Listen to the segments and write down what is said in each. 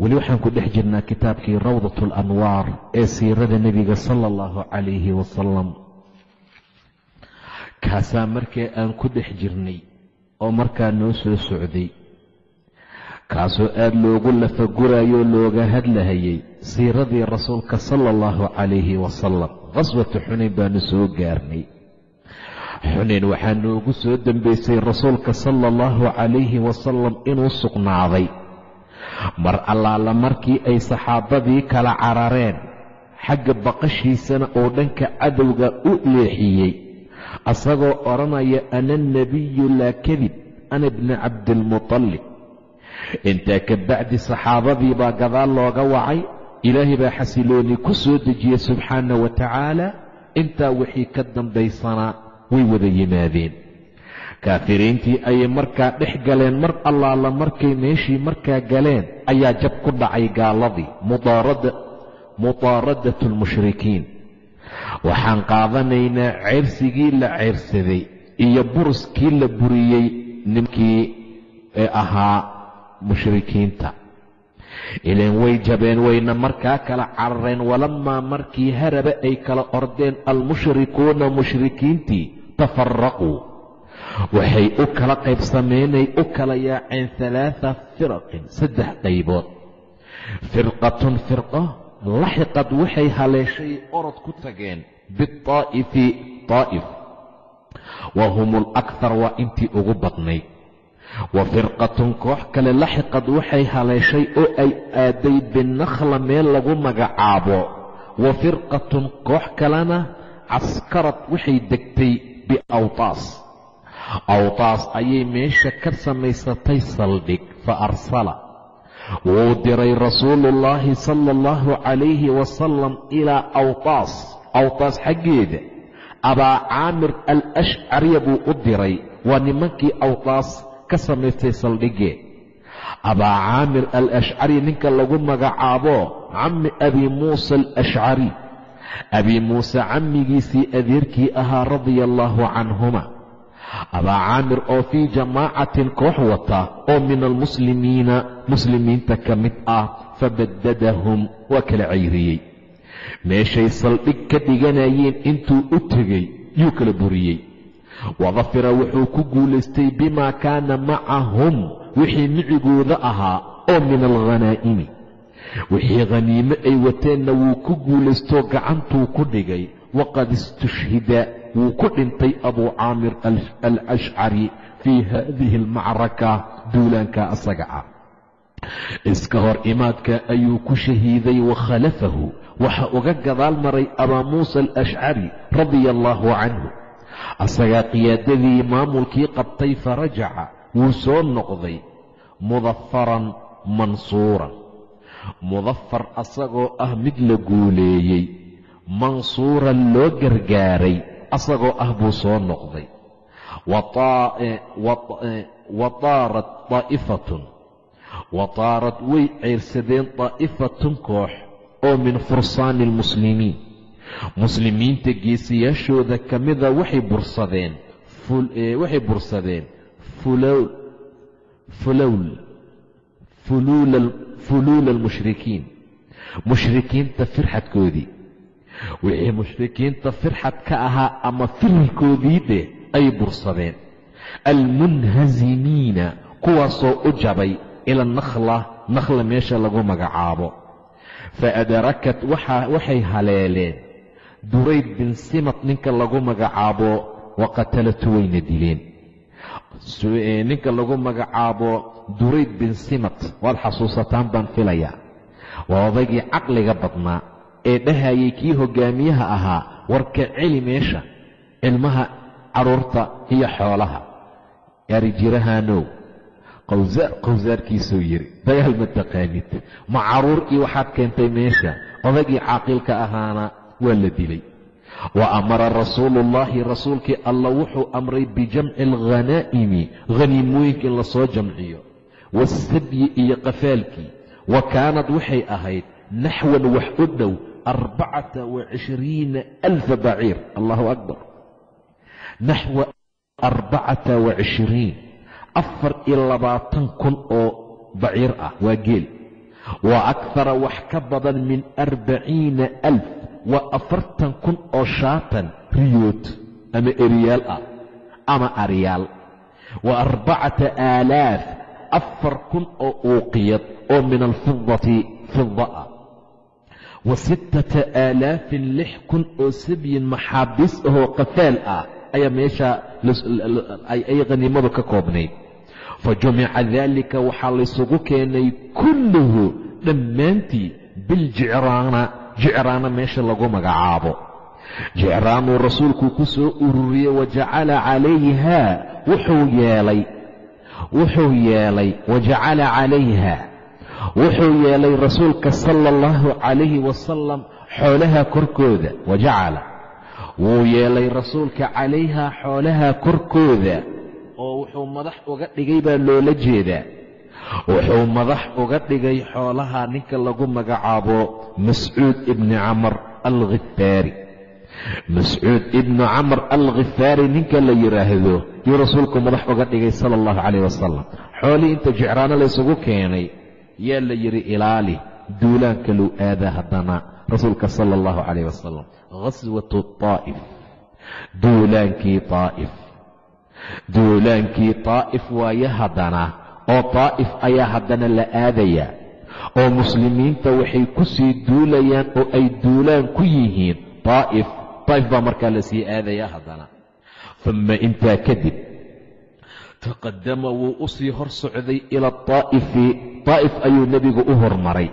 weli waxaan ku dhex jirnaa kitaabkii rawdat alanwaar ee siirada nebiga sala allahu calayhi wasalam kaasaa markee aan ku dhex jirnay oo markaa noo soo socday. Kaasoo aada loogu lafagurayoo looga hadlahayay siiradii rasuulka sala allahu calayhi wasalam qhaswatu xunayn baanu soo gaarnay. Xunayn waxaa noogu soo dambaysay rasuulka sala allahu calayhi wasalam inuu sugnaaday mar allaala markii ay saxaabadii kala carareen. Xagga baqashiisana oo dhanka cadowga u leexiyey. Asagoo odhanaya ana nebiyu laa kadib ana bni cabdiilmutalib intaa ka bacdi saxaabadii baa gadaal looga wacay. Ilaahay baa xasilooni ku soo dejiyey subxaana wa tacaala. Intaa wixii ka dambaysanaa way wada yimaadeen kaafiriintii ayay markaa dhex galeen mar allaala markay meeshii markaa galeen ayaa jab ku dhacay gaaladii mutaaradatu almushrikiin waxaan qaadanaynaa ceyrsigii la ceyrsaday iyo buruskii la buriyey ninkii ee ahaa mushrikiinta. Ileen way jabeen wayna markaa kala carareen walamaa markii haraba ay kala ordeen almushrikuuna mushrikiintii tafaraquu waxay u kala qaybsameenay u kala yaaceen halaaa firaqin saddex qaybood. Firqatun firqo laxiqad waxay haleeshay orod ku tageen biaa'ifi taa'if. Wa hum alakhar waa intii ugu badnayd wa firqatun koox kale laxiqad waxay haleeshay oo ay aaday binakhla meel lagu magacaabo. Wa firqatun koox kalena caskarad waxay degtay biawtaas awtaas ayay meesha ka samaysatay saldhig fa arsala. Wuu diray rasuuluullaahi sala allahu calayhi wasalam ilaa awtaas. Awtaas xaggeeda abaa caamir al ashcariya buu u diray waa nimankii awtaas ka samaystay saldhigee abaa caamir al ashcari ninka lagu magacaabo cammi abii muusa alashcari abii muuse cammigiisii adeerkii ahaa radia allaahu canhuma abaa caamir oo fii jamaacatin koox wata oo min almuslimiina muslimiinta ka mid ah fabaddadahum waa kala cayriyey meeshay saldhig ka dhiganayeen intuu u tegey yuu kala buriyey. Wadafira wuxuu ku guulaystay bimaa kaana macahum wixii micigooda ahaa oo min alghanaa'imi wixii khaniime ay wateenna wuu ku guulaystoo gacantuu ku dhigay waqad istushhida wuu ku dhintay abuu caamir alashcari fii haadihi almacraka duulaanka asaga ah. Iska hor imaadka ayuu ku shahiiday wa khalafahu waxa uga gadaal maray abaa muusa alashcari radia allaahu canhu asagaa qiyaadadii maamulkii qabtay farajaca wuu soo noqday mudafaran mansuuran. Mudafar asagoo ah mid la guuleeyey mansuuran loo gargaaray asagoo ah buu soo noqday. Wa taarat daa'ifatun wa taarad way ceyrsadeen daa'ifatun koox oo min fursaani almuslimiin muslimiinta geesiyaashooda ka mida waxay bursadeen waxay bursadeen fulowl fuluula almushrikiin mushrikiinta firxadkoodii wixii mushrikiinta firxad ka ahaa ama firikoodii dheh ay bursadeen. Almunhasimiina kuwaasoo u jabay ila nakhla nakhla meesha lagu magacaabo. Fa adarakat waxay haleeleen. Durayd bin simad ninka lagu magacaabo wa qatalatu wayna dileen. Ninka lagu magacaabo durayd bin simad waad xasuusataan baan filayaa. Waa odaygii caqliga badnaa ee dhahayay kii hogaamiyaha ahaa warka celi meesha cilmaha carruurta iyo xoolaha. Yarijirahanow qawsaar qawsaarkiisuu yidhi dagaal ma taqaanid ma carruur iyo waxaad keentay meesha odaygii caaqilka ahaana waa la dilay. Wa amara rasuuluullaahi rasuulkii alla wuxuu amray bijamci alghanaa'imi haniimooyinka in la soo jamciyo. Waasadyi iyo qafaalkii wa kaanad waxay ahayd naxwan wax u dhow arbacata wa cishriina alfa baciir allahu akbar naxwa arbacata wa cishriin afar iyo labaatan kun oo baciir ah waa geel wa akthara wax ka badan min arbaciina alf waa afartan kun oo shaatan riyood ama eriyaal ah ama aryaal wa arbacata aalaaf oo uuqiyad oo min alfidati fida wa sittata aalaafin lix kun oo sabyin maxaabiis ahoo qafaal ah ayaa meesha ay khaniimadu ka koobnayd fa jumica daalika waxaa laysugu keenay kulluhu dhammaantii biljicraana jicraana meesha lagu magacaabo jicraanuu rasuulku ku soo ururiyey wa jacala calayha wuxuu yeelay wuxuu calayha wuxuu yeelay rasuulka sala allahu calayhi wasalam xoolaha korkooda wa jacala. Wuu yeelay rasuulka calayhaa xoolaha korkooda oo wuxuu madax uga dhigay baa loola jeedaa. Wuxuu madax uga dhigay xoolaha ninka lagu magacaabo mascuud ibni camar alkhifaari mascuud ibnu camar alkhifaari ninka la yidhaahdo yuu rasuulku madax uga dhigay sala allahu calayh wasalam xoolihii inta jicraano laysugu keenay yaa la yidhi ilaali duulaanka lou aadaa haddana rasuulka sala allahu calayh wasalam ghaswatu taa'if. Duulaankii taa'if. Duulaankii taa'if waaye haddana oo taa'if ayaa haddana la aadayaa oo muslimiinta waxay ku sii duulayaan oo ay duulaan ku yihiin taa'if. Taa'if baa markaa la sii aadayaa haddana. Uma intaa kadib taqadama wuu u sii hor socday ila ataa'ifi daa'if ayuu nebigu u hormaray.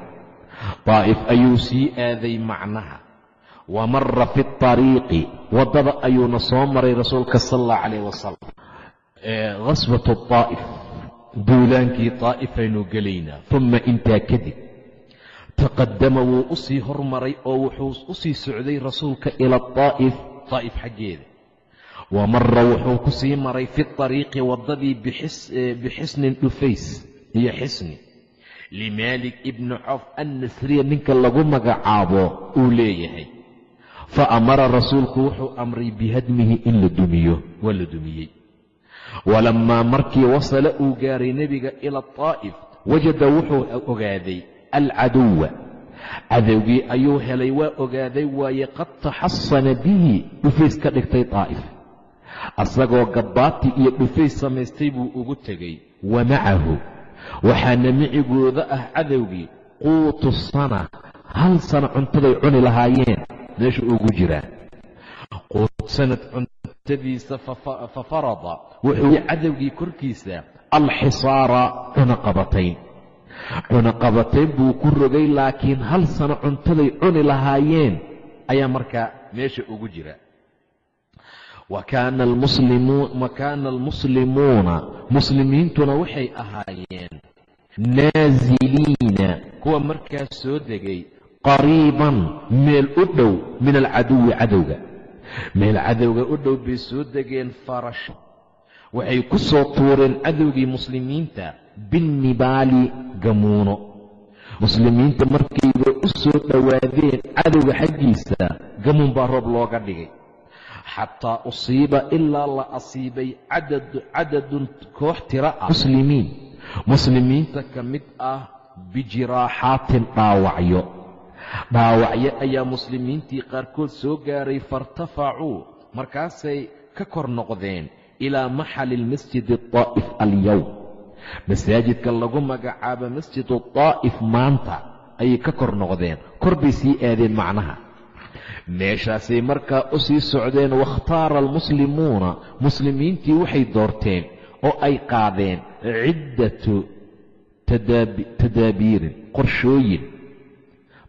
Daa'if ayuu sii aaday macnaha. Wa mara fi tariiqi waddada ayuuna soo maray rasuulka sal allah calayh wasalam khaswatu taa'if duulaankii taa'if aynu gelaynaa. Uma intaa kadib taqadama wuu u hormaray oo wuxuu u sii sii socday rasuulka ila taa'if taa'if xaggeeda. Wa mara wuxuu ku maray fi tariiqi waddadii bixisnin dhufays iyo xisni limaalik ibni cof annasriya ninka lagu magacaabo uu leeyahay fa amara rasuulku wuxuu amray bihadmihi in la dumiyo waa la dumiyey walammaa markii wasala uu gaaray nebiga ila taa'if wajada wuxuu ogaaday alcaduwa cadowgii ayuu helay waa ogaaday waaye qad taxasana bihi dhufays ka dhigtay taa'if asagoo gabbaati iyo dhufays samaystay buu ugu tegey wa macahu waxaana micigooda ah cadowgii quutu sana hal sana cuntaday cuni lahaayeen meesha ugu jiraa quut cuntadiisa fa farada wuxuu cadowgii korkiisa alxisaara cunaqabatayn cunaqabatayn buu ku rogay laakiin hal sano cuntaday cuni lahaayeen ayaa markaa meesha ugu jira wa kaana almuslimuuna muslimiintuna waxay ahaayeen naasiliina kuwa markaas soo degay qariiban meel u dhow min alcaduwi cadowga meel cadowga u dhow bay soo degeen farash waxay ku soo tuureen cadowgii muslimiinta binnibaali gamuuno muslimiinta markayba u soo dhowaadeen cadowga xaggiisa gamuun baa roob looga dhigay xataa usiiba ilaa la asiibay cadadun koox tira ah. Muslimiin. Muslimiinta ka mid ah bijiraaxaatin dhaawacyo. Dhaawacyo ayaa muslimiintii qaarkood soo gaaray fairtafacuu markaasay ka kor noqdeen ilaa maxali lmasjidi taa'if alyowm masaajidka lagu magacaabo masjidu taa'if maanta ayay ka kor noqdeen kor bay sii aadeen macnaha meeshaasay markaa u sii socdeen wakhtaara almuslimuuna muslimiintii waxay doorteen oo ay qaadeen ciddatu tadaabiirin qorshooyin.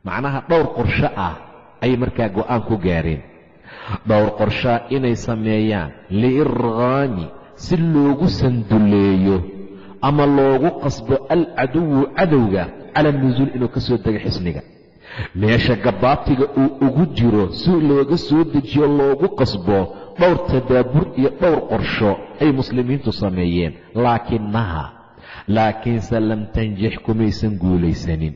Macnaha dhowr qorsho ah ayay markaa go'aan ku gaareen. Dhowr qorshaa inay sameeyaan liirqaami si loogu sanduleeyo ama loogu qasbo alcaduwu cadowga cala nusuul inuu ka soo dego xisniga meesha gabaatiga uu ugu jiro si looga soo dejiyo loogu qasbo dhowr tadaabur iyo dhowr qorsho ay muslimiintu sameeyeen. Laakinaha laakiinse lam tanjix kumaysan guulaysanin.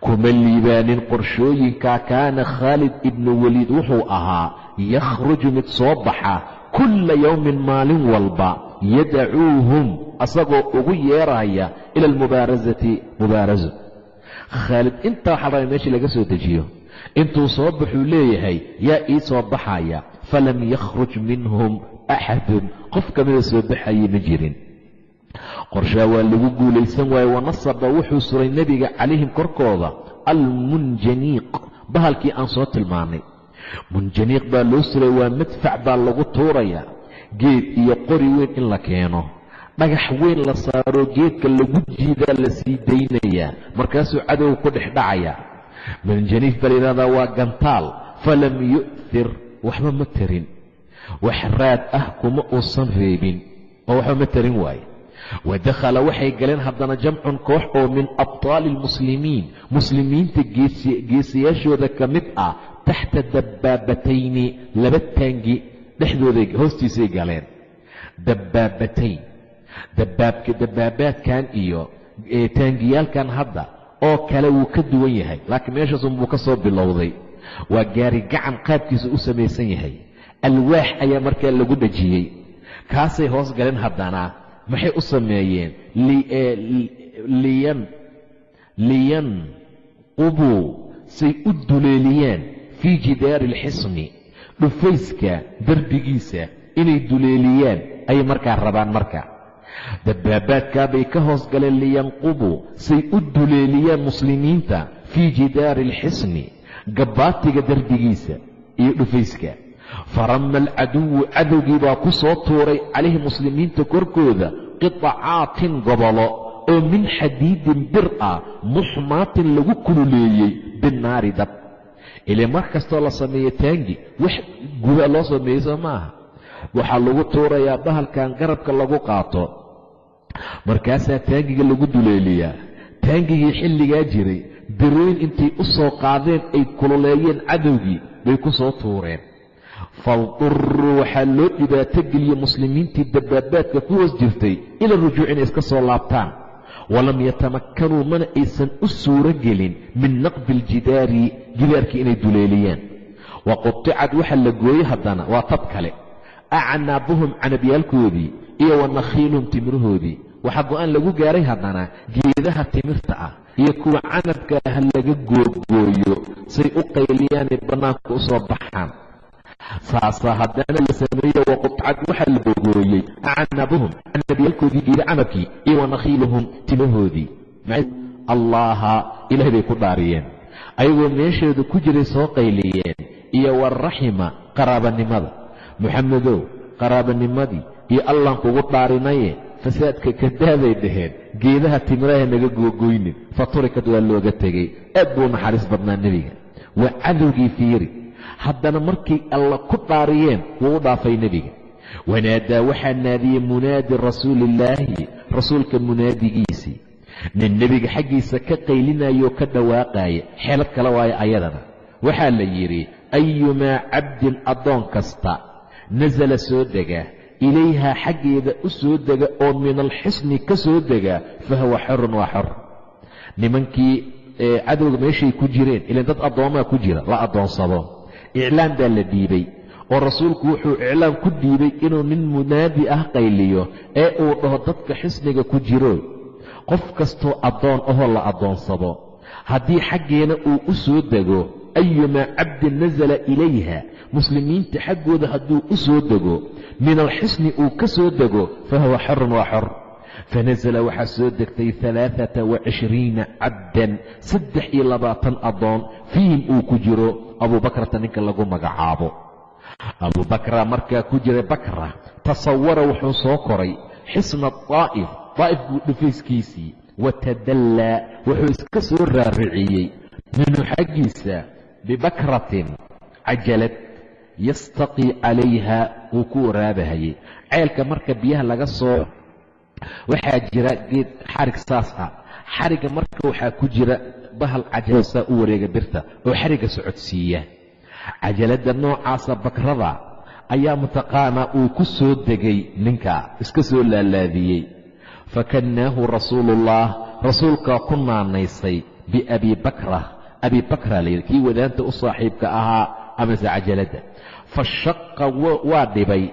Kuma liibaanin qorshooyinkaa kaana khaalid ibnu weliid wuxuu ahaa yakhruju mid soo baxa kulla yowmin maalin walba yadacuuhum asagoo ugu yeeraya ila almubaarasati mubaaraso khaalid intaa waxaa rabay meeshii laga soo dejiyo. Intuu soo baxuu leeyahay yaa ii soo baxaya. Falam yakhruj minhum axadun qof kamida soo baxayay ma jirin. Qorshaa waa lagu guulaysan waaye wanasaba wuxuu suray nebiga calayhim korkooda. Almunjaniiq bahalkii aan soo tilmaanay. Munjaniiq baa loo suray waa madfac baa lagu tuurayaa geed iyo qori weyn in la keeno dhagax weyn la saaro geedka lagu jiidaa la sii daynayaa markaasuu cadowga ku dhex dhacayaa munjaniiq baa layidhahdaa waa gantaal falam yu'thir waxba ma tarin wax raad ah kuma uusan reebin. Oo waxba ma tarin waaye. Wadakhala waxay galeen haddana jamcun koox oo min abtaali almuslimiin muslimiinta geesiyaashooda ka mid ah taxta dabbaabatayni laba taangi dhexdooday hoostiisay galeen. Dabbaabatayn dabbaabka dabbaabaadkan iyo taangiyaalkan hadda oo kale wuu ka duwan yahay. Laakiin meeshaasunbuu ka soo bilowday. Waa gaari gacan qaabkiisa u samaysan yahay. Alwaax ayaa markaa lagu dhajiyey. Kaasay hoos galeen haddana. Maxay u sameeyeen? Liyanqubuu say u duleeliyaan fii jidaari alxisni dhufayska derbigiisa inay duleeliyaan ayay markaa rabaan marka dabbaabaadkaabay ka hoos galeen liyanqubuu say u duleeliyaan muslimiinta fii jidaari alxisni gabbaatiga derbigiisa iyo dhufayska. Farama alcaduwu cadowgii baa ku soo tuuray calayhi muslimiinta korkooda qitacaatin gobolo oo min xadiidin bir ah muxmaatin lagu kululeeyey binnaari dab. Ile mar kastoo la sameeyo taangi wax guba loo sameeyey soo maaha waxaa lagu tuurayaa bahalkan garabka lagu qaato. Markaasaa taangiga lagu duleeliyaa. Taangigii xilligaa jiray. Birooyin intay u soo qaadeen ay kululeeyeen cadowgii bay ku soo tuureen. Falduruu waxaa loo dhibaato geliyey muslimiintii dabbaabaadka ku hoos jirtay ila rujuuc inay iska soo laabtaan. Walam yatamakkanuu mana aysan u suuro gelin min naqbi aljidaari jidaarkii inay duleeliyaan wa quticad waxaa la gooyey haddana waa tab kale acnaabuhum canabyaalkoodii iyo wa nakhiiluhum timirahoodii waxaa go'aan lagu gaaray haddana geedaha timirta ah iyo kuwa canabka ah laga googooyo say u qayliyaanay bannaanka u soo baxaan saasaa haddana la sameeye waqucad waxaa la googooyey acnaabuhum canabyaalkoodii geeda canabkii iyo wa nakhiiluhum timahoodii allaha ilahay bay ku dhaariyeen ayagoo meesheedu ku jiray soo qayliyeen iyo waraxima qaraabanimada moxamedow qaraabanimadii iyo allaan kugu dhaarinaye fasaadka kadaaday dhaheen geedaha timiraha naga googoynin fa turikad waa looga tegey aad buu naxariis badnaa nebiga. Waa cadowgii fiiri haddana markay alla ku dhaariyeen wuu u dhaafay nebiga. Wanaadaa waxaa naadiyey munaadi rasuuliillaahi rasuulka munaadigiisii. Nin nebiga xaggiisa ka qaylinayoo ka dhawaaqaaya xeelad kale waayo ayadana. Waxaa la yidhi ayumaa cabdin addoon kasta nasala soo dega ilayhaa xaggeeda u soo dega oo min alxisni ka soo dega fa huwa xorun waa xor nimankii cadowga meeshay ku jireen ilan dad addoomaa ku jira la addoonsado iclaan baa la dhiibay oo rasuulku wuxuu iclaan ku dhiibay inuu nin munaadi ah qayliyo ee uu dhaho dadka xisniga ku jiro. Qof kastoo addoon ahoo la addoonsado haddii xaggeena uu u soo dego ayumaa cabdin nasala ilayha muslimiinta xaggooda hadduu u soo dego min alxisni uu ka soo dego fa huwa waa xor. Fanasala waxaa soo degtay alaaata wacishriina cabdan saddex iyo labaatan addoon fiihim uu ku jiro abuubakrata ninka lagu magacaabo. Abubakra markaa ku jira bakra tasawara wuxuu soo koray xisna daa'if daa'if buu dhufayskiisii watadallaa wuxuu iska soo raariciyey minhu xaggiisa bibakratin cajalad yastaqii calayha wuu ku waraabahayay ceelka marka biyaha laga soo waxaa jira geed xarig saas ah. Xarigga marka waxaa ku jira bahal cajalad saa u wareega birta oo xarigga socodsiiya. Cajaladda noocaasa bakrada ayaa mataqaanaa uu ku soo degay ninka iska soo laalaadiyey. Fakannaahu rasuuluullah rasuulkaa ku naanaysay biabii bakra. Abii bakra layidhi kii wadaanta u saaxiibka ahaa amase cajaladda fashaqa waa dhibay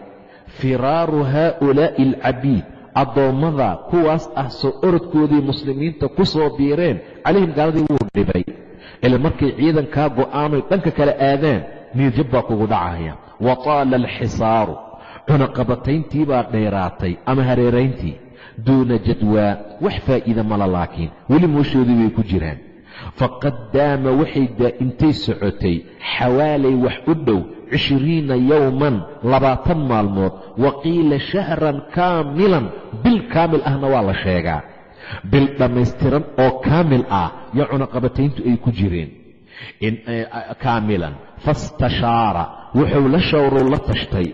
firaaru haaulaa'i alcabiid addoommada kuwaas ah soo orodkoodii muslimiinta ku soo biireen calayhim gaaladii wuu dhibay. Ila markay ciidankaa go'aanoy dhanka kale aadaan niirjab baa kugu dhacaya. Wa taala alxisaaru cunaqabatayntii baa dheeraatay ama hareerayntii duuna jadwaa wax faa'iida mala laakiin weli mooshoodii way ku jiraan faqad daama waxay daa'imtay socotay xawaalay wax u dhow cishriina yowman labaatan maalmood wa qiila shahran kaamilan bil kaamil ahna waa la sheegaa. Bil dhammaystiran oo kaamil ah yaa cunaqabatayntu ay ku jireen. Kaamilan fastashaara wuxuu la shawrow la tashtay.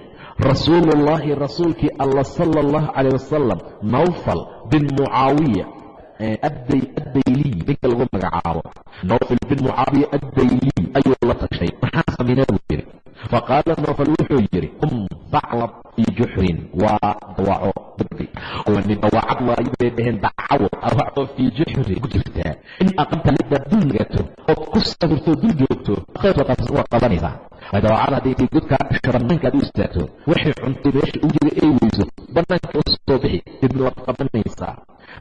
Rasuuluullaahi rasuulkii alla sala allahu calayh wasalam nawfal bin mucaawiya addayliy ninka lagu magacaabo. Nawfal bin mucaawiya addayliy ayuu la tashay. Maxaa saminaa buu yidhi. Faqaala nawfal wuxuu yidhi um baclab fii juxrin waa dawaco ni dawacad waayo bay dhaheen dacawo dawaco fii juxrin ku jirtaa. In aqamta lidaad dul nagato ood ku safirto dul joogto waa qabanaysaa. Dawacada hadday godkaa dhasho bannaanka aad u istaagto waxay cuntay meesha u jira ay weyso bannaanka u soo bixi dibna waad qabanaysaa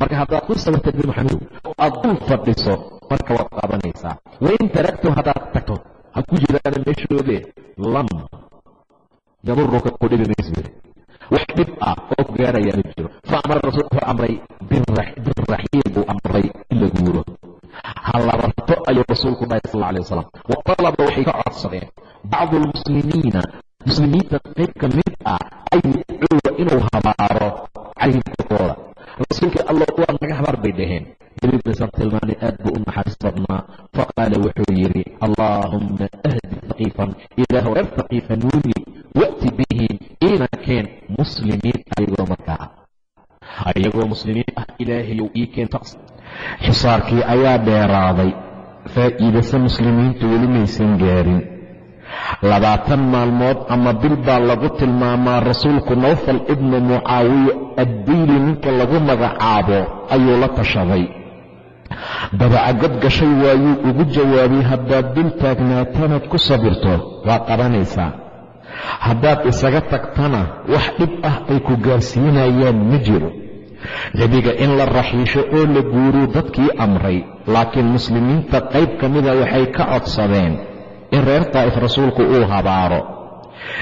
marka haddaad ku sawirta bir maxamuud oo aad fadhiso marka waad qabanaysaa wain taragto haddaad tagto. Ha ku jiraana meeshoode lam. Yaduruka ku dhibi mayso wax dhib ah oo ku gaarayaa ma jiro. Fa amara rasuul wuxuu amray birraxiil buu amray in la guuro. Ha labarto ayuu rasuulku dhahay sal alay wasalam wa waxay ka codsadeen bacdu almuslimiina muslimiinta qayb ka mid ah ay yadcuwa inuu habaaro calayhim korkooda rasuulkii allah waa naga habaar bay dhaheen. Nabigiisan tilmaanay aad buu u naxariis badnaa faqaala wuxuu yidhi allaahumma ahdi haqiifan ilaahu reer haqiifa nuuni wa'ti bihim iina keen muslimiin ayagoo markaa ayagoo muslimiin ah ilaahayow ii keen xisaarkii ayaa dheeraaday. Faa'iidase muslimiintu weli maysan gaarin labaatan maalmood ama bil baa lagu tilmaamaa rasuulku nawfal ibnu mucaawiya addayli ninka lagu magacaabo ayuu la tashaday. Dabacagod gashay waayuu ugu jawaabay haddaad dul taagnaatanaad ku sabirto waa qabanaysaa. Haddaad isaga tagtana wax dhib ah ay ku gaarsiinayaan ma jiro. Nebiga in la raxiisho oo la guuruu dadkii amray laakiin muslimiinta qayb ka mida waxay ka codsadeen in reer daa'if rasuulku uu habaaro.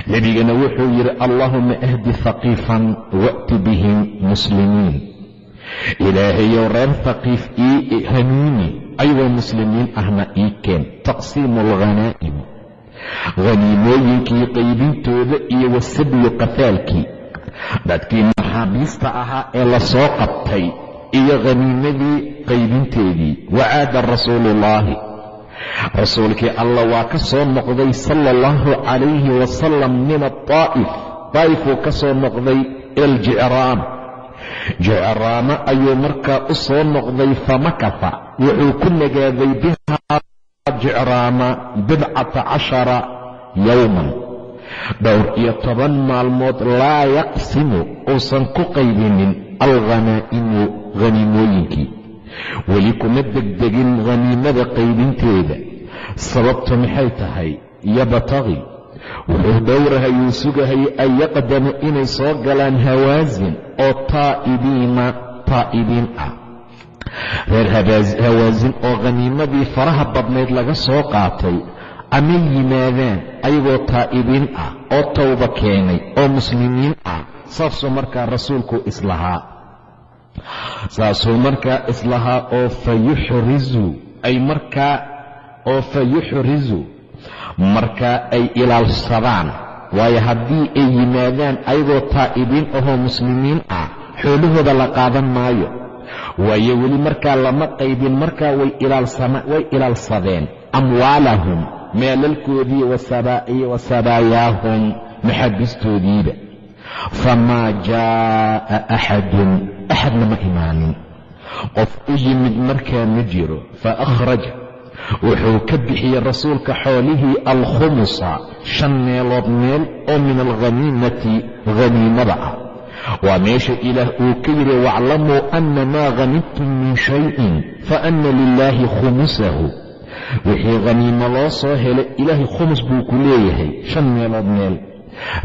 Nebigana wuxuu yidhi allaahuma ahdi haqiifan wa'ti bihim muslimiin. Ilaahayow reer haqiif ii hanuuni ayagoo muslimiin ahna ii keen. Taqsiimu alghanaa'im haniimooyinkii qaybintooda iyo wasadwi qafaalkii dadkii maxaabiista ahaa ee la soo qabtay iyo khaniimadii qaybinteedii. Wacaada rasuuluullaahi rasuulkii allah waa ka soo noqday sala allahu calayhi wasalam min adaa'if daa'ifuu ka soo noqday iljicraam jicraamo ayuu markaa u soo noqday famakafa wuxuu ku nagaaday bihaa jicraama bidcata cashara yowman dhowr iyo toban maalmood laa yaqsimu uusan ku qaybinin alghanaa'imu haniimooyinkii weli kuma degdegin khaniimada qaybinteeda. Sababtu maxay tahay? Yabtaqi wuxuu dhowrahayuu sugahayay an yaqdama inay soo galaan hawaasin oo taa'ibiina taa'ibiin ah. Reer hawaasin oo khaniimadii faraha badnayd laga soo qaatay amay yimaadaan ayagoo taa'ibiin ah oo towba keenay oo muslimiin ah saasuu markaa rasuulku islahaa saasuu markaa islahaa oo fa ay markaa oo fa yuxrizu markaa ay ilaalsadaan. Waayo haddii ay yimaadaan ayagoo taa'ibiin ahoo muslimiin ah xoolahooda la qaadan maayo. Waayo weli markaa lama qaybin markaa way ilaalsadeen. Amwaalahum meelalkoodii iyo wasabaayaahum maxaabistoodiiba famaa jaa'a axadun axadna ma imaanin qof u yimid markaa ma jiro fa akhraja wuxuu ka bixiyey rasuulka xoolihii alkhumusa shan meelood meel oo min alkhaniimati khaniimada ah waa meesha ilaah uu ka yidhi waaclamuu anna maa hanimtum min shayin fa anna lilaahi khumusahu wixii khaniimo loo soo helay ilaahay khumus buu ku leeyahay shan meelood meel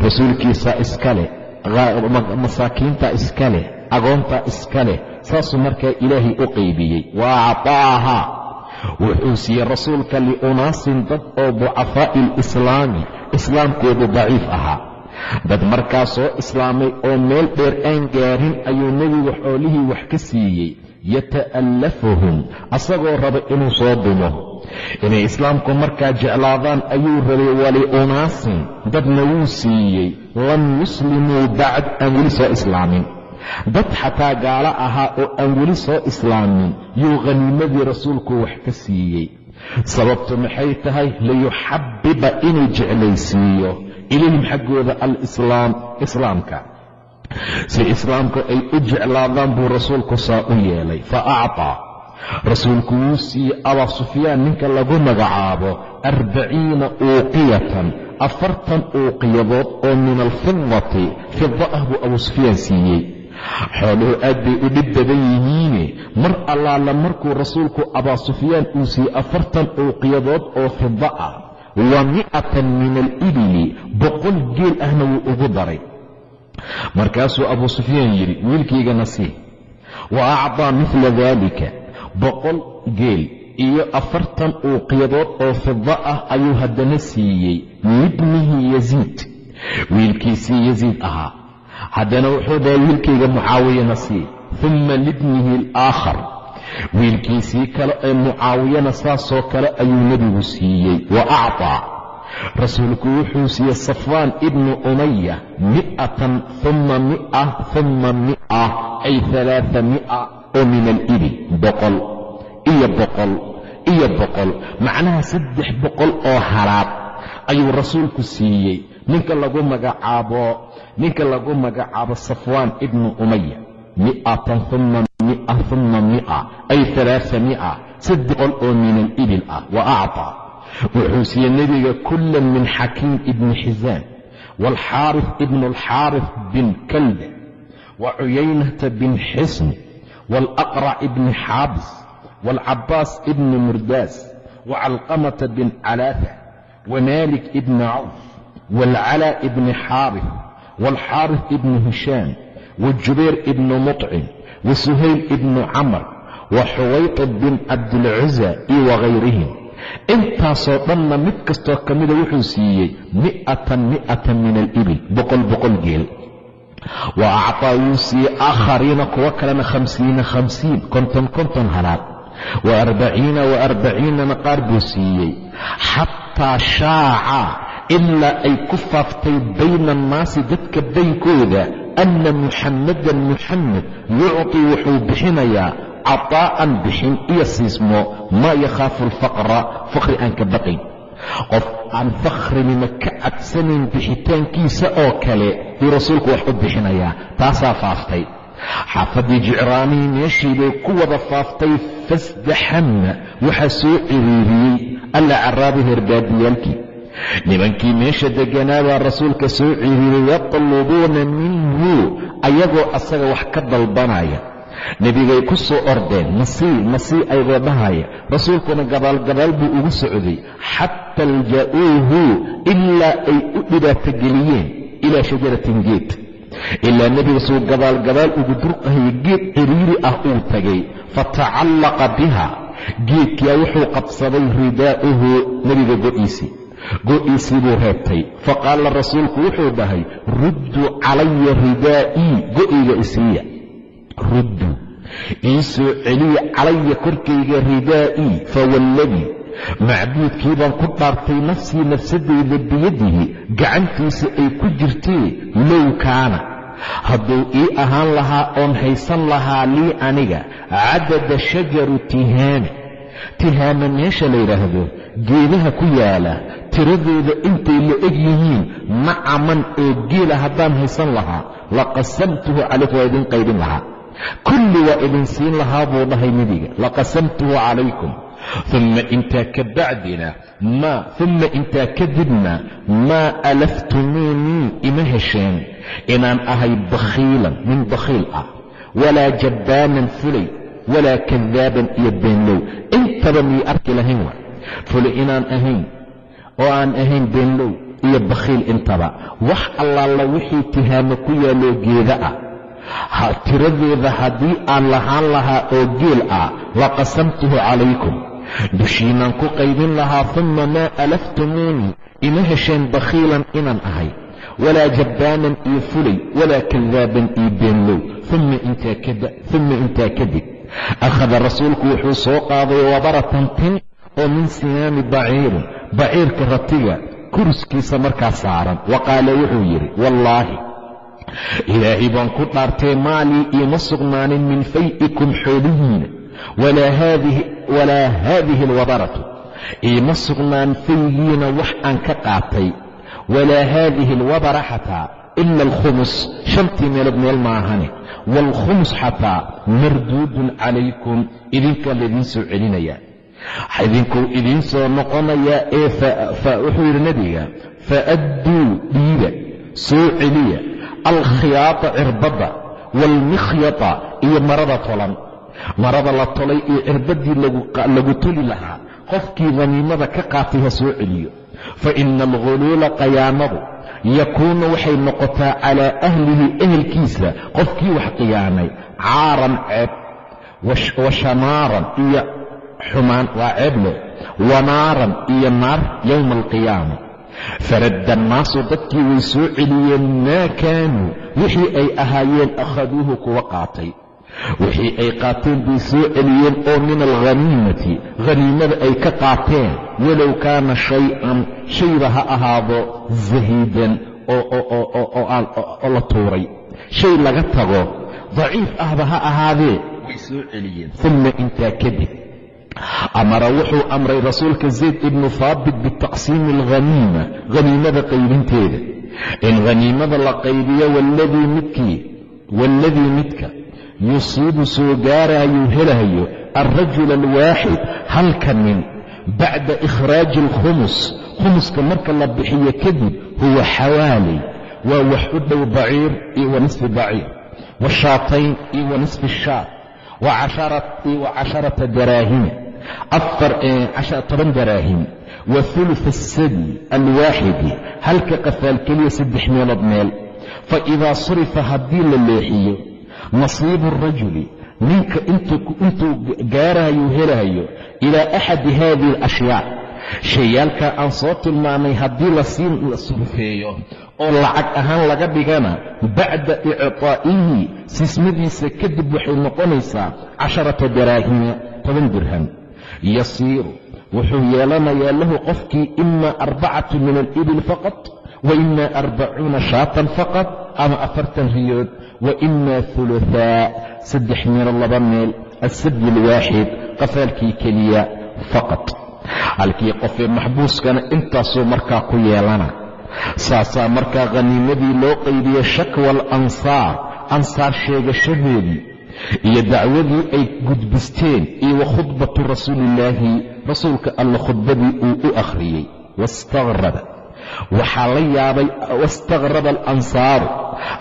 rasuulkiisaa iska leh masaakiintaa iska leh agoontaa iska leh saasuu markaa ilaahay u qaybiyey. Wa acطaaha wuxuu siiyey rasuulka liunaasin dad oo ducafaa'i alislaami islaamkoodu daciif ahaa. Dad markaa soo islaamay oo meel dheer aan gaarin ayuu nebigu xoolihii wax ka siiyey. Yata'allafuhum. Asagoo raba inuu soo dumo. Inay islaamku markaa jeclaadaan ayuu rabay waliunaasin. Dadna wuu siiyey. Lam yuslimuu bacd aan weli soo islaamin dad xataa gaalo ahaa oo aan weli soo islaamin yuu khaniimadii rasuulku wax ka siiyey. Sababtu maxay tahay? Liyuxabbiba inuu jeclaysiiyo ilayhim xaggooda alislaam islaamka. Si islaamku ay u jeclaadaan buu rasuulku saa u yeelay. Fa acطaa rasuulku wuu siiyey abaa sufyaan ninka lagu magacaabo arbaciina uuqiyatan afartan uuqiyadood oo min alfidati fida ah buu abuu sufyaan siiyey xooluhu aad bay u dhib badan yihiine. Mar allaala markuu rasuulku abaa sufyaan uu siiyey afartan uuqiyadood oo fida ah wa mi'atan min alibili boqol geel ahna wuu ugu daray. Markaasuu abuu sufyaan yidhi wiilkaygana sii wa acdaa midla daalika boqol geel iyo afartan uuqiyadood oo fida ah ayuu haddana siiyey libnihi yasiid wiilkiisii yasiid ahaa haddana wuxuu dhahay wiilkayga mucaawiyana sii uma libnihi alaakhar. Wiilkiisii kale ee mucaawiyana saasoo kale ayuu nebigu siiyey wa acطaa rasuulku wuxuu siiyey safwaan ibnu umaya mi'atan uma mia uma mia ay alaaa mia oo min alibil boqol iyo boqol iyo boqol. Macnaha saddex boqol oo halaad ayuu rasuulku siiyey ninka lagu magacaabo ninka lagu magacaabo safwaan ibnu umaya mi'atan uma mia uma mia ay alaaa mia saddex boqol oo min alibil ah wa acطaa wuxuu siiyey nebiga kula min xakiim ibni xisaan waalxaarif ibnu alxaarif bin kalda wa cuyaynata bin xisn waalaqrac ibni xaabis waalcabaas ibni murdaas wacalqamata bin calaafa wamaalik ibni cawf waalcalaa ibni xaarif waalxaarif ibni hishaam wajubayr ibni muطcim wasuhayl ibni camr wa xuwaytib bin cabdilcuza iyo wagayrihim intaasoo dhanna mid kastoo ka mida wuxuu siiyey mi'atan mi'atan min alibil boqol boqol geel wa acطaa wuu siiyey aakhariina kuwo kalena khamsiina khamsiin konton konton halaad wa wa qaar buu siiyey xataa shaaca ilaa ay ku faaftay bayna annaasi dadka baynkooda anna muxammadan muxamed yucطii wuxuu bixinayaa cataa'an bixin iyo siismo maa yakhaafu alfaqra faqri aan ka baqayn qof aan fakhrinima ka cadsanayn bixitaankiisa oo kale yuu rasuulku wax u bixinayaa taasaa faaftay xaafaddii jicraanihii meeshii bay ku wada faaftay fasdaxanna waxaa soo ciriiriyey alla caraabu herbaadiyaalkii nimankii meesha degganaabaa rasuulka soo ciriiriyey yatlubuuna minhu ayagoo asaga wax ka dalbanaya. Nebigay ku soo ordeen masii masii ayagoo dhahaya rasuulkuna gadaalgadaal buu ugu socday xata alja'uuhu ilaa ay u dhibaatogeliyeen ilaa shajaratin geed ilaa nebiga suu gadaalgadaal ugu durqahaya geed ciriiri ah uu tagay fatacallaqa biha. Geedkiyaa wuxuu qabsaday ridaa'uhu nebiga go'iisii go'iisii buu reebtay faqaala rasuulku wuxuu dhahay rudduu calaya ridaa'ii go'iyga isiiya ruddu ii soo celiya calaya korkayga ridaa'ii fawalladii macbuudkii baan ku dhaartay nafsii nafsadayda biyadihi gacantiisa ay ku jirtee low kaana. Hadduu ii ahaan lahaa oon haysan lahaa lii aniga cadada shajaru tihaama tihaama meesha la yidhaahdo geedaha ku yaalla tiradooda intay la eg yihiin macaman oo geela haddaan haysan lahaa la qasamtuhu calaykum waa idin qaybin lahaa. Kulli waa idin siin lahaa buu dhahay nebiga laqasamtuhu calaykum. Uma intaa ka bacdina maa uma intaa kadibna maa alaftumuunii ima hesheen inaan ahay bakhiilan nin bakhiil ah walaa jabbaanan fulay walaa kadaaban iyo beenlow. Intaba mii arki lahayn wa fulay inaan ahayn oo aan ahayn beenlow iyo bakhiil intaba. Wax allaala wixii tihaamo ku yaaloo geeda ah. Tiradeeda haddii aan lahaan lahaa oo geel ah laqasamtuhu calaykum. Dushiinaan ku qaybin lahaa uma maa alaftumuunii. Ima hesheen bakhiilan inaan ahay. Walaa jabbaanan iyo fulay walaa kadaaban iyo beenlow. Uma intaa kadib akhada rasuulku wuxuu soo qaaday wabaratan tin oo min siyaami baciirin baciirka ratiga kurskiisa markaa saaran wa qaala wuxuu yidhi wallaahi ilaahay baan ku dhaartee maalii iima sugnaanin min fay'ikum xoolihiina walaa haadihi alwabaratu iima sugnaan faygiina wax aan ka qaatay walaa haadihi alwabara xataa ila alkhumus shantii meelood meel maahane waalkhumus xataa marduudun calaykum idinkaa laydiin soo celinayaa idinkuu idiin soo noqonayaa ee wuxuu yidhi nebiga faadduu dhiiba soo celiya alkhiyaata cirbadda waalmikhyata iyo marada tolan marada la tolay iyo cirbaddii lagu toli lahaa qofkii haniimada ka qaatay ha soo celiyo fa ina alghuluula qayaamadu yakuunu waxay noqotaa calaa ahlihi ehelkiisa qofkii wax qiyaanay caaran ceeb wa shamaaran iyo xumaan waa ceeb leh wanaaran iyo naar yowma alqiyaama faradda annaasu dadkii way soo celiyeen maa kaanuu? Wixii ay ahaayeen akhaduuhu kuwa qaatay wixii ay qaateen bay soo celiyeen oo min alghaniimati haniimada ay ka qaateen walow kaana shay-an shayba ha ahaado zahiidan oo la tuuray. Shay laga tago daciif ahba ha ahaadee way soo celiyeen. Uma intaa kadib amara wuxuu amray rasuulka zayd ibnu haabit bitaqsiimi alghaniima haniimada qaybinteeda. In haniimada la qaybiyo waladii midkii waaladii midka yusiibu soo gaarayuu helayo alrajul alwaaxid halka nin bacda ikhraaji alkhumus. Khumuska marka la bixiyo kadib huwa xawaali waa wax u dhow baciir iyo wa nisfi baciir wa shaatayn iyo wa nisfi shaat iyo wa casharata daraahima toban daraahim wa hulufa asadi alwaaxidi halka qafaal keliya saddex meelood meel. Fa idaa surifa haddii la leexiyo nasiibu arajuli ninka intuu gaarayuu helayo ilaa axadi haadihi alashyaa. Shayaalkaa aan soo tilmaamay haddii la sii surfeeyo oo lacag ahaan laga dhigana bacda ictaa'ihi sismadiisa kadib waxay noqonaysaa casharata daraahima toban dirham. Yasiiru wuxuu yeelanayaa lahu qofkii ima arbacatu min alibil faqad wa ima arbacuuna shaatan faqad ama afartan riyood wa ima huluhaa saddex meelood laba meel asabyi alwaaxid qafaalkii keliya faqad halkii qofee maxbuuskana intaasuu markaa ku yeelana saasaa markaa khaniimadii loo qaybiye shakwa alansaar ansaar sheegashadeedii iyo dacwadii ay gudbisteen iyo wa khudbatu rasuuliillaahi rasuulka alla khudbadii uu u akhriyey wastaqraba waxaa la yaabay wastaqraba alansaaru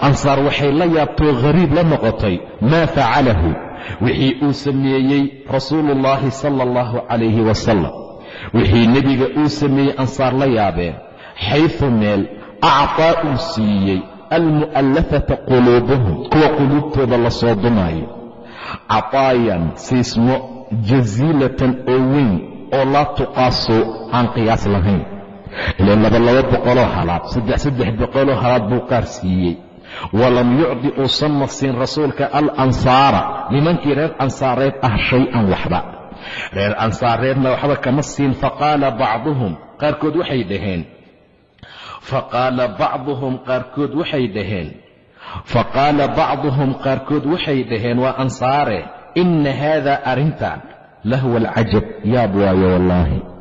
ansaar waxay la yaabtoo khariib la noqotay. Maa facalahu wixii uu sameeyey rasuuluullaahi sala allahu calayhi wasalam wixii nebiga uu sameeyey ansaar la yaabeen xayfu meel actaa uu siiyey almu'allafata quluubuhum kuwa quluubtooda la soo dumaayo. Cataayan siismo jasiilatan oo weyn oo laa tuqaasu aan qiyaas lahayn ileen laba laba boqoloo halaad saddex saddex boqoloo halaad buu qaar siiyey. Walam yucdi uusanna siin rasuulka alansaara nimankii reer ansaareed ah shay-an waxba. Reer ansaareedna waxba kama siin faqaala bacduhum qaarkood waxay dhaheen. Faqaala bacduhum qaarkood waxay dhaheen. Faqaala bacduhum qaarkood waxay dhaheen waa ansaare inna haadaa arrintan lahwa alcajab yaab waayo wallaahi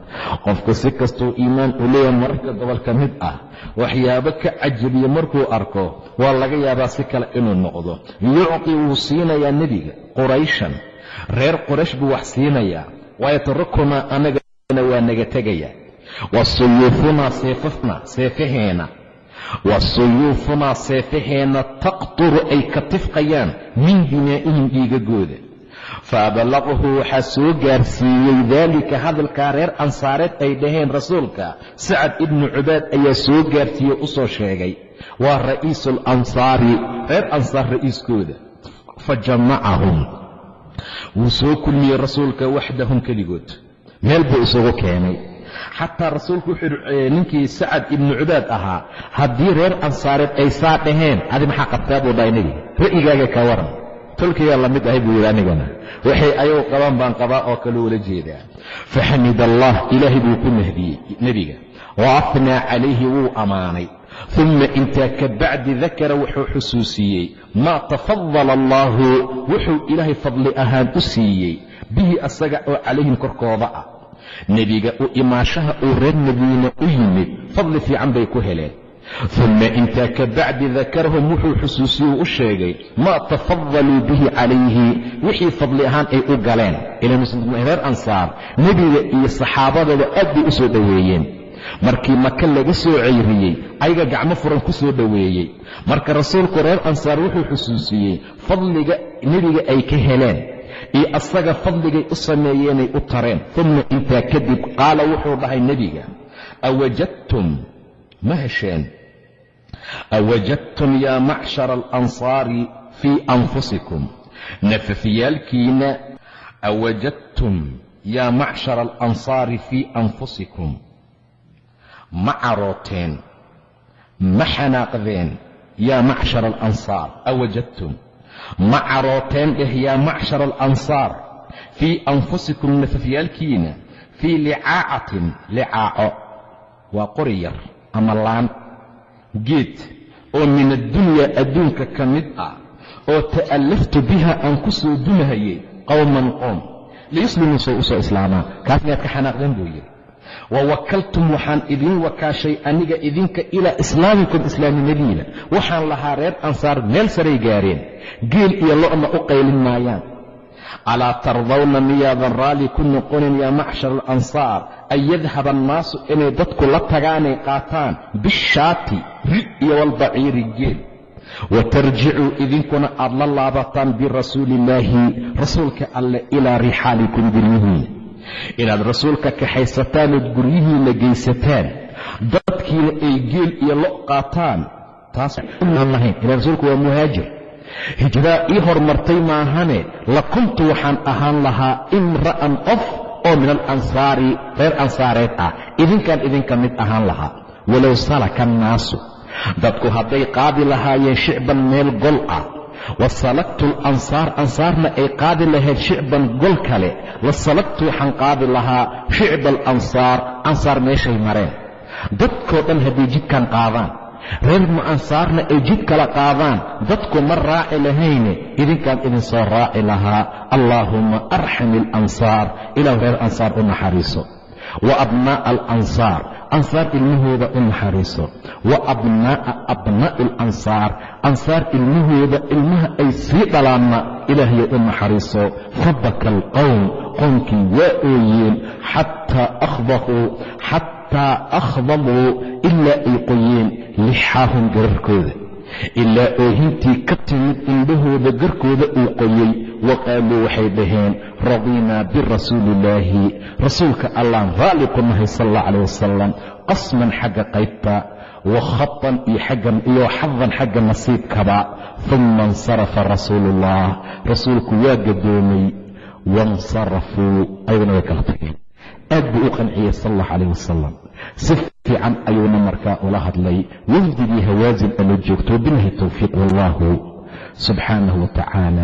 qofku si kastuu iimaan u leeyahay mararka gobol ka mid ah waxyaabo ka cajabiya markuu arko waa laga yaabaa si kale inuu noqdo. Yucti wuu siinayaa nebiga qurayshan. Reer quraysh buu wax siinayaa. Wayatrukunaa anagana waa naga tegaya wa suyuufunaa seefafna seefaheena. Wa suyuufunaa seefaheenna taqturu ay ka tifqayaan min dimaa'ihim dhiigagooda faabalaqahu waxaa soo gaarsiiyey daalika hadalkaa reer ansaareed ay dhaheen rasuulka sacad ibnu cubaad ayaa soo gaarsiiyey u soo sheegay waa ra'iisu alansaari reer ansaar ra'iiskooda fa jamacahum wuu soo kulmiyey rasuulka waxdahum keligood meel buu isugu keenay xataa rasuulku wuxuu ninkii sacad ibnu cubaad ahaa haddii reer ansaareed ay saa dhaheen adi maxaa qabtaa buu dhahay nebiga ra'yigaaga ka waran tolkiyaa la mid ahay buu yidhi anigana. Waxay ayagu qabaan baan qabaa oo kale ula jeedaa. Faxamid allah ilaahay buu ku mahdiyey nebiga. Wa afnaa calayhi wuu ammaanay uma intaa ka bacdi dakara wuxuu xusuusiyey. Maa tafadala allaahu wuxuu ilaahay fadli ahaan u siiyey. Bihi asaga oo calayhim korkooda ah. Nebiga u imaashaha uu reer madiine u yimid fadli fiican bay ku heleen uma intaa ka bacdi dakarahum wuxuu xusuusiyey u sheegay maa tafadaluu bihi calayhi? Wixii fadli ahaan ay u galeen. Reer ansaar nebiga iyo saxaabadooda aad bay u soo dhoweeyeen. Markii maka laga soo ceyriyey ayaga gacmo furan ku soo dhoweeyey. Marka rasuulku reer ansaar wuxuu xusuusiyey fadliga nebiga ay ka heleen iyo asaga fadligay u sameeyeenay u tareen. Uma intaa kadib qaala wuxuu dhahay nebiga awajadtum ma hesheen awajadtum yaa macshara alansaari fii anfusikum nafafyaalkiina awajadtum yaa macshara alansaari fii anfusikum ma carooteen ma xanaaqdeen yaa macshara alansaar awajadtum ma carooteen dheh yaa macshara alansaar fii anfusikum nafafyaalkiina fii licaacatin licaaco waa qori yar ama laan geed oo min addunyaa adduunka ka mid ah oo ta'allaftu biha aan ku soo dumahayey qowman qoom liyuslimuu soo u soo islaamaa kaas miyaad ka xanaaqdeen buu yidhi. Wa wakaltum waxaan idiin wakaashay aniga idinka ilaa islaamikum islaaminadiina waxaan lahaa reer ansaar meel saray gaareen geel iyo lo'na u qaylin maayaan alaa tardawna miyaadan raalli ku noqonin yaa macshar alansaar? An yadhaba annaasu inay dadku la tagaanay qaataan? Bishaati rid iyo walbaciiri geel wa tarjicuu idinkuna aad la laabataan birasuuliillaahi rasuulka alleh ilaa rixaalikum guryihiina inaad rasuulka kaxaysataan ood guryihiina geysataan dadkiina ay geel iyo lo qaataan taas lahayn. Ila rasuulku waa muhaajir hijraa ii hormartay maahane la kuntu waxaan ahaan lahaa imra'an qof oo min alansaari reer ansaareed ah. Idinkaan idinka mid ahaan lahaa. Walow salaka annaasu. Dadku hadday qaadi lahaayeen shicban meel gol ah. Wa salagtu alansaar ansaarna ay qaadi lahayd shicban gol kale. La salagtu waxaan qaadi lahaa shicba alansaar ansaar meeshay mareen. Dadkoo dhan hadday jidkan qaadaan reer mu ansaarna ay jid kala qaadaan dadku ma raaci lahayne idinkaan idin soo raaci lahaa. Allaahumma arxam alansaar ilaahu reer ansaar u naxariiso. Wa abnaa'a alansaar ansaar ilmahooda u naxariiso. Wa abnaa'a abnaa'i alansaar ansaar ilmahooda ilmaha ay sii dhalaanna ilaahayo u naxariiso. Fabaka alqowm qoomkii waa ooyeen xataa akhdafuu xataa akhdabuu ilaa ay qoyeen lixaahum gararkooda. Ilaa oohintii ka timid indhahooda garkooda uu qoyey wa qaaluu waxay dhaheen radiinaa birasuuliillaahi rasuulka allaan raalli ku nahay sal allah calah wasalam qasman xagga qaybta wa khatan iyo xadan xagga nasiibkaba uma insarafa rasuuluullah rasuulku waa gadoomay waاnsarafuu ayaguna way kala tageen. Aad buu u qanciyey sal allah calah wasalam si fiican ayuuna markaa ula hadlay wafdigii hawaasin ala joogto bilahi towfiiq wallaahu subxaanahu wa aclam